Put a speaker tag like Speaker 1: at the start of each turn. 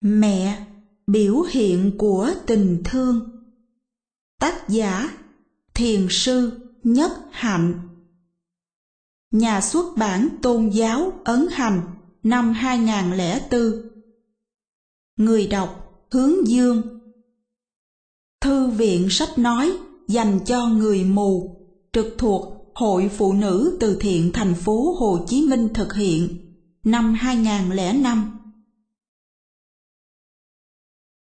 Speaker 1: Mẹ, biểu hiện của tình thương. Tác giả Thiền sư Nhất Hạnh. Nhà xuất bản Tôn giáo Ấn Hành năm 2004 Người đọc Hướng Dương. Thư viện sách nói dành cho người mù trực thuộc Hội Phụ nữ từ thiện thành phố Hồ Chí Minh thực hiện năm 2005